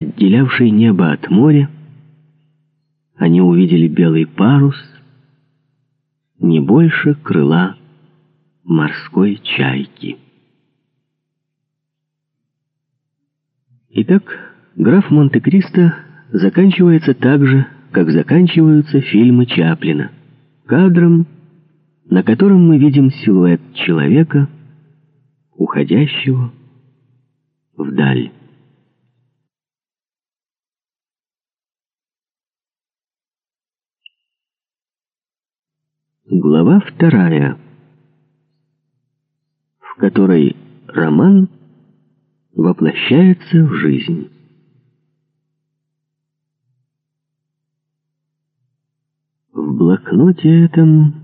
отделявшей небо от моря, они увидели белый парус, не больше крыла морской чайки. Итак, граф Монте-Кристо заканчивается так же, как заканчиваются фильмы Чаплина, кадром, на котором мы видим силуэт человека, уходящего вдаль. Глава вторая, в которой роман воплощается в жизнь. В блокноте этом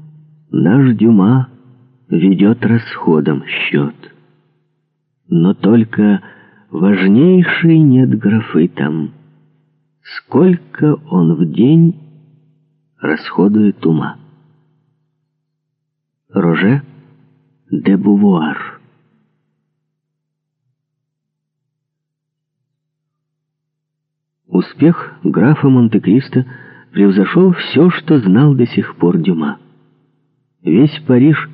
наш Дюма ведет расходом счет. Но только важнейшей нет графы там. Сколько он в день расходует ума. Роже де Бувуар. Успех графа Монте-Кристо превзошел все, что знал до сих пор Дюма. Весь Париж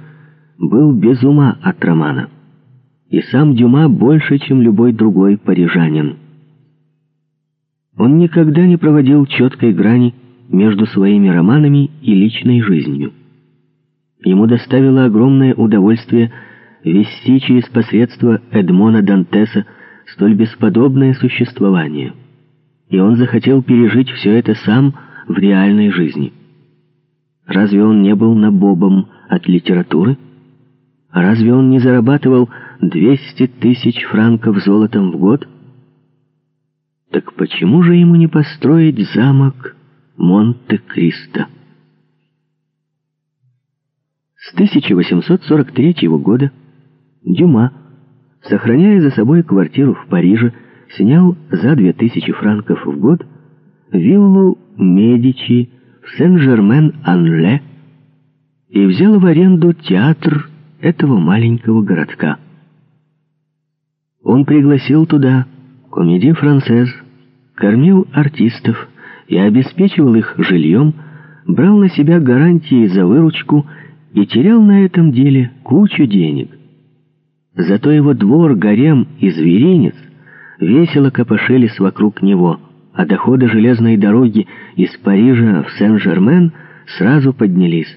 был без ума от романа. И сам Дюма больше, чем любой другой парижанин. Он никогда не проводил четкой грани между своими романами и личной жизнью. Ему доставило огромное удовольствие вести через посредство Эдмона Дантеса столь бесподобное существование. И он захотел пережить все это сам в реальной жизни. Разве он не был набобом от литературы? Разве он не зарабатывал 200 тысяч франков золотом в год? Так почему же ему не построить замок Монте-Кристо? С 1843 года Дюма, сохраняя за собой квартиру в Париже, снял за 2000 франков в год виллу Медичи в Сен-Жермен-Ан-Ле и взял в аренду театр этого маленького городка. Он пригласил туда комедий францез, кормил артистов и обеспечивал их жильем, брал на себя гарантии за выручку и терял на этом деле кучу денег. Зато его двор, гарем и зверинец весело копошились вокруг него, а доходы железной дороги из Парижа в Сен-Жермен сразу поднялись.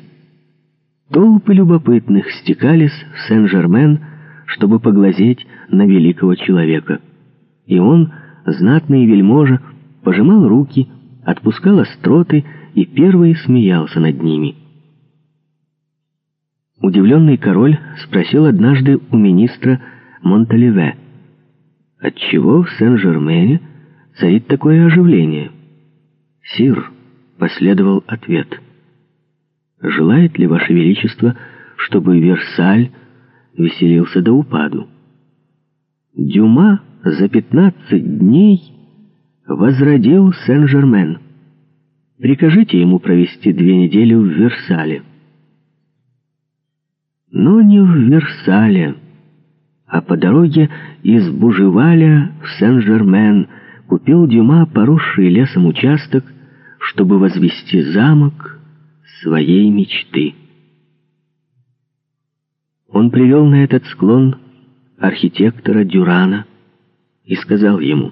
Толпы любопытных стекались в Сен-Жермен, чтобы поглазеть на великого человека. И он, знатный вельможа, пожимал руки, отпускал остроты и первый смеялся над ними. Удивленный король спросил однажды у министра Монталеве, отчего в Сен-Жермене царит такое оживление. «Сир», — последовал ответ, — «желает ли Ваше Величество, чтобы Версаль веселился до упаду?» Дюма за пятнадцать дней возродил Сен-Жермен. Прикажите ему провести две недели в Версале но не в Версале, а по дороге из Бужеваля в Сен-Жермен купил Дюма поросший лесом участок, чтобы возвести замок своей мечты. Он привел на этот склон архитектора Дюрана и сказал ему,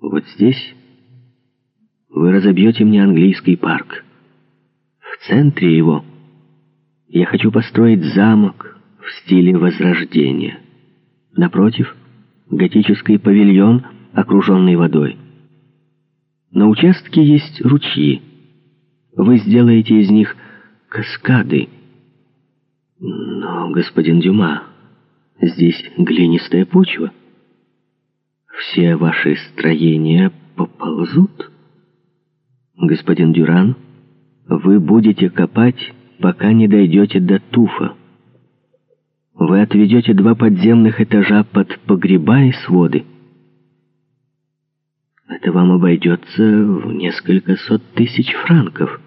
«Вот здесь вы разобьете мне английский парк. В центре его — я хочу построить замок в стиле Возрождения. Напротив, готический павильон, окруженный водой. На участке есть ручьи. Вы сделаете из них каскады. Но, господин Дюма, здесь глинистая почва. Все ваши строения поползут. Господин Дюран, вы будете копать пока не дойдете до Туфа. Вы отведете два подземных этажа под погреба и своды. Это вам обойдется в несколько сот тысяч франков.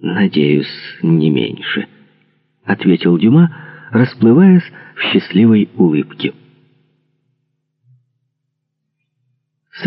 Надеюсь, не меньше, — ответил Дюма, расплываясь в счастливой улыбке.